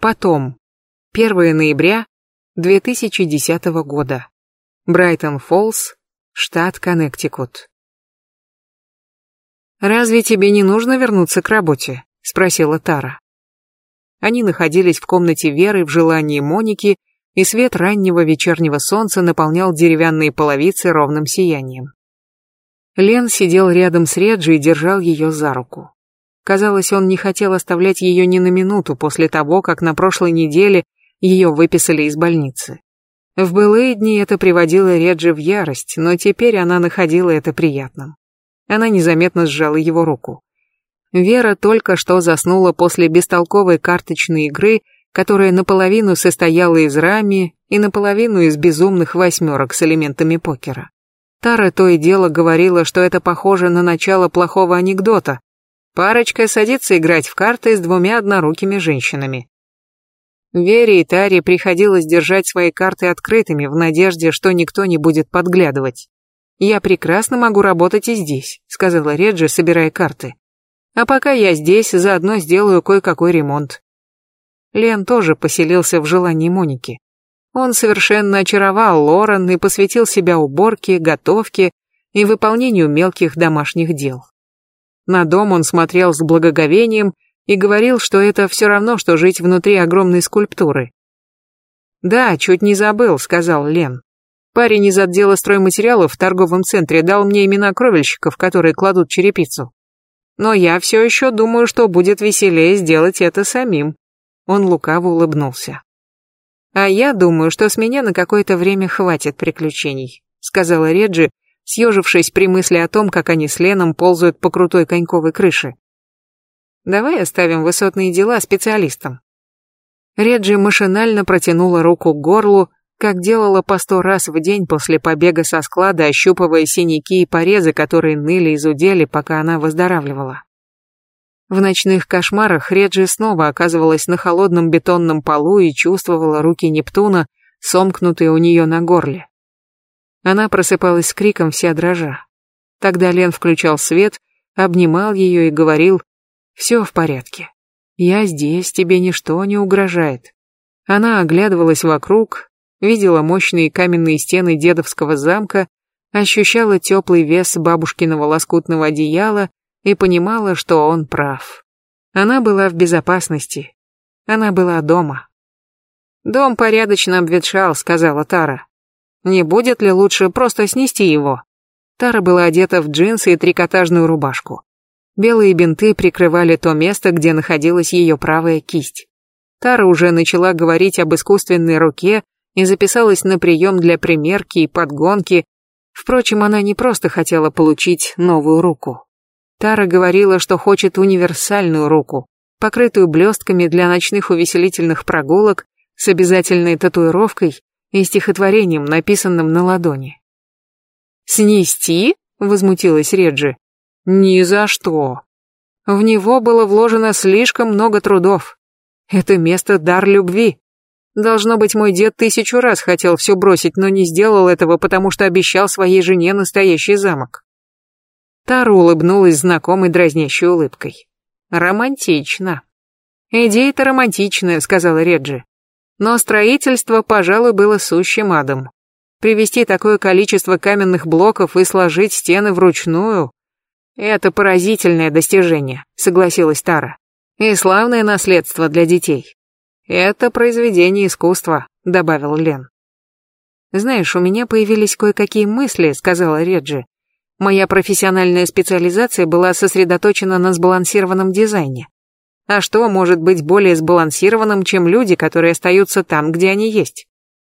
Потом. 1 ноября 2010 года. Брайтон-Фоллс, штат Коннектикут. «Разве тебе не нужно вернуться к работе?» — спросила Тара. Они находились в комнате Веры в желании Моники, и свет раннего вечернего солнца наполнял деревянные половицы ровным сиянием. Лен сидел рядом с Реджи и держал ее за руку. Казалось, он не хотел оставлять ее ни на минуту после того, как на прошлой неделе ее выписали из больницы. В былые дни это приводило Реджи в ярость, но теперь она находила это приятным. Она незаметно сжала его руку. Вера только что заснула после бестолковой карточной игры, которая наполовину состояла из рами и наполовину из безумных восьмерок с элементами покера. Тара то и дело говорила, что это похоже на начало плохого анекдота. Парочка садится играть в карты с двумя однорукими женщинами. Вере и Таре приходилось держать свои карты открытыми в надежде, что никто не будет подглядывать. «Я прекрасно могу работать и здесь», — сказала Реджи, собирая карты. «А пока я здесь, заодно сделаю кое-какой ремонт». Лен тоже поселился в желании Моники. Он совершенно очаровал Лорен и посвятил себя уборке, готовке и выполнению мелких домашних дел. На дом он смотрел с благоговением и говорил, что это все равно, что жить внутри огромной скульптуры. «Да, чуть не забыл», — сказал Лен. «Парень из отдела стройматериалов в торговом центре дал мне имена кровельщиков, которые кладут черепицу. Но я все еще думаю, что будет веселее сделать это самим». Он лукаво улыбнулся. «А я думаю, что с меня на какое-то время хватит приключений», сказала Реджи, съежившись при мысли о том, как они с Леном ползают по крутой коньковой крыше. Давай оставим высотные дела специалистам. Реджи машинально протянула руку к горлу, как делала по сто раз в день после побега со склада, ощупывая синяки и порезы, которые ныли и зудели, пока она выздоравливала. В ночных кошмарах Реджи снова оказывалась на холодном бетонном полу и чувствовала руки Нептуна, сомкнутые у нее на горле. Она просыпалась с криком вся дрожа. Тогда Лен включал свет, обнимал ее и говорил все в порядке. Я здесь, тебе ничто не угрожает. Она оглядывалась вокруг, видела мощные каменные стены дедовского замка, ощущала теплый вес бабушкиного лоскутного одеяла и понимала, что он прав. Она была в безопасности. Она была дома. «Дом порядочно обветшал», — сказала Тара. «Не будет ли лучше просто снести его?» Тара была одета в джинсы и трикотажную рубашку. Белые бинты прикрывали то место, где находилась ее правая кисть. Тара уже начала говорить об искусственной руке и записалась на прием для примерки и подгонки. Впрочем, она не просто хотела получить новую руку. Тара говорила, что хочет универсальную руку, покрытую блестками для ночных увеселительных прогулок с обязательной татуировкой и стихотворением, написанным на ладони. «Снести?» — возмутилась Реджи. Ни за что. В него было вложено слишком много трудов. Это место дар любви. Должно быть, мой дед тысячу раз хотел все бросить, но не сделал этого, потому что обещал своей жене настоящий замок. Тара улыбнулась знакомой дразнящей улыбкой. Романтично. Идея-то романтичная, сказала Реджи. Но строительство, пожалуй, было сущим адом. Привести такое количество каменных блоков и сложить стены вручную «Это поразительное достижение», — согласилась Тара. «И славное наследство для детей». «Это произведение искусства», — добавил Лен. «Знаешь, у меня появились кое-какие мысли», — сказала Реджи. «Моя профессиональная специализация была сосредоточена на сбалансированном дизайне. А что может быть более сбалансированным, чем люди, которые остаются там, где они есть?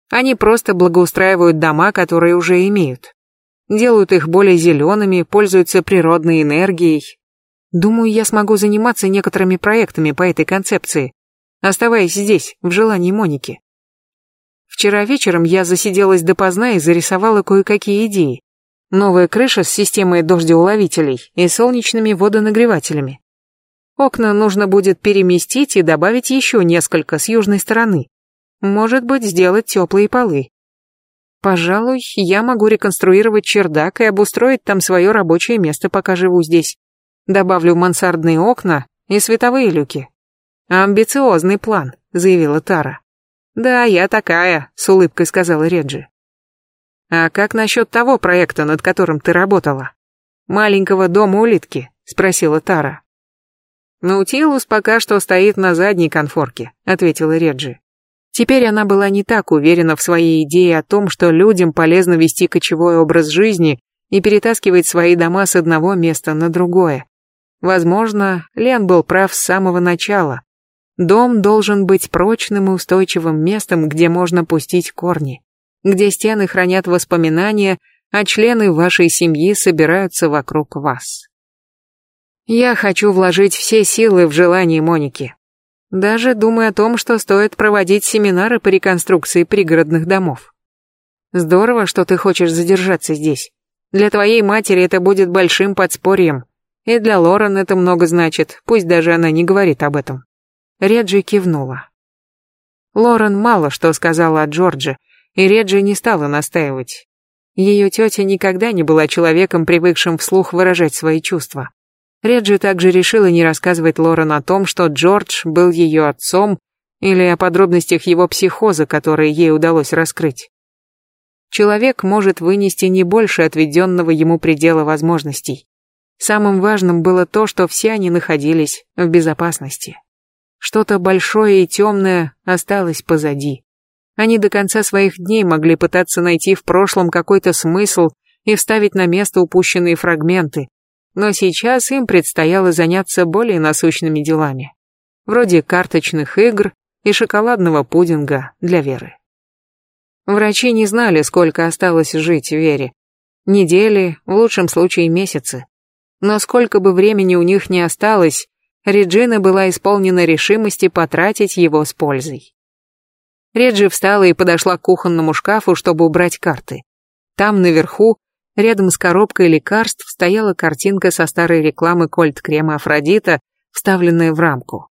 Они просто благоустраивают дома, которые уже имеют делают их более зелеными, пользуются природной энергией. Думаю, я смогу заниматься некоторыми проектами по этой концепции, оставаясь здесь, в желании Моники. Вчера вечером я засиделась допоздна и зарисовала кое-какие идеи. Новая крыша с системой дождеуловителей и солнечными водонагревателями. Окна нужно будет переместить и добавить еще несколько с южной стороны. Может быть, сделать теплые полы. Пожалуй, я могу реконструировать чердак и обустроить там свое рабочее место, пока живу здесь. Добавлю мансардные окна и световые люки. Амбициозный план, заявила Тара. Да, я такая, с улыбкой сказала Реджи. А как насчет того проекта, над которым ты работала? Маленького дома улитки, спросила Тара. Наутилус пока что стоит на задней конфорке, ответила Реджи. Теперь она была не так уверена в своей идее о том, что людям полезно вести кочевой образ жизни и перетаскивать свои дома с одного места на другое. Возможно, Лен был прав с самого начала. Дом должен быть прочным и устойчивым местом, где можно пустить корни, где стены хранят воспоминания, а члены вашей семьи собираются вокруг вас. Я хочу вложить все силы в желание Моники. Даже думаю о том, что стоит проводить семинары по реконструкции пригородных домов. Здорово, что ты хочешь задержаться здесь. Для твоей матери это будет большим подспорьем. И для Лорен это много значит, пусть даже она не говорит об этом. Реджи кивнула. Лорен мало что сказала о Джордже, и Реджи не стала настаивать. Ее тетя никогда не была человеком, привыкшим вслух выражать свои чувства. Реджи также решила не рассказывать Лорен о том, что Джордж был ее отцом, или о подробностях его психоза, которые ей удалось раскрыть. Человек может вынести не больше отведенного ему предела возможностей. Самым важным было то, что все они находились в безопасности. Что-то большое и темное осталось позади. Они до конца своих дней могли пытаться найти в прошлом какой-то смысл и вставить на место упущенные фрагменты, но сейчас им предстояло заняться более насущными делами, вроде карточных игр и шоколадного пудинга для Веры. Врачи не знали, сколько осталось жить Вере. Недели, в лучшем случае месяцы. Но сколько бы времени у них не осталось, Реджина была исполнена решимости потратить его с пользой. Реджи встала и подошла к кухонному шкафу, чтобы убрать карты. Там, наверху, Рядом с коробкой лекарств стояла картинка со старой рекламы кольт-крема Афродита, вставленная в рамку.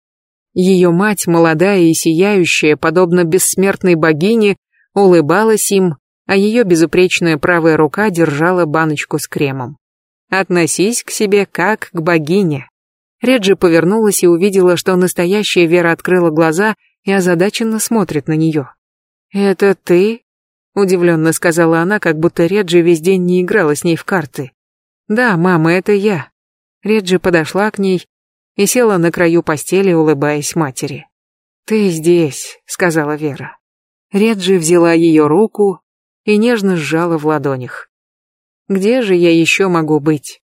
Ее мать, молодая и сияющая, подобно бессмертной богине, улыбалась им, а ее безупречная правая рука держала баночку с кремом. «Относись к себе как к богине». Реджи повернулась и увидела, что настоящая Вера открыла глаза и озадаченно смотрит на нее. «Это ты?» Удивленно сказала она, как будто Реджи весь день не играла с ней в карты. «Да, мама, это я». Реджи подошла к ней и села на краю постели, улыбаясь матери. «Ты здесь», — сказала Вера. Реджи взяла ее руку и нежно сжала в ладонях. «Где же я еще могу быть?»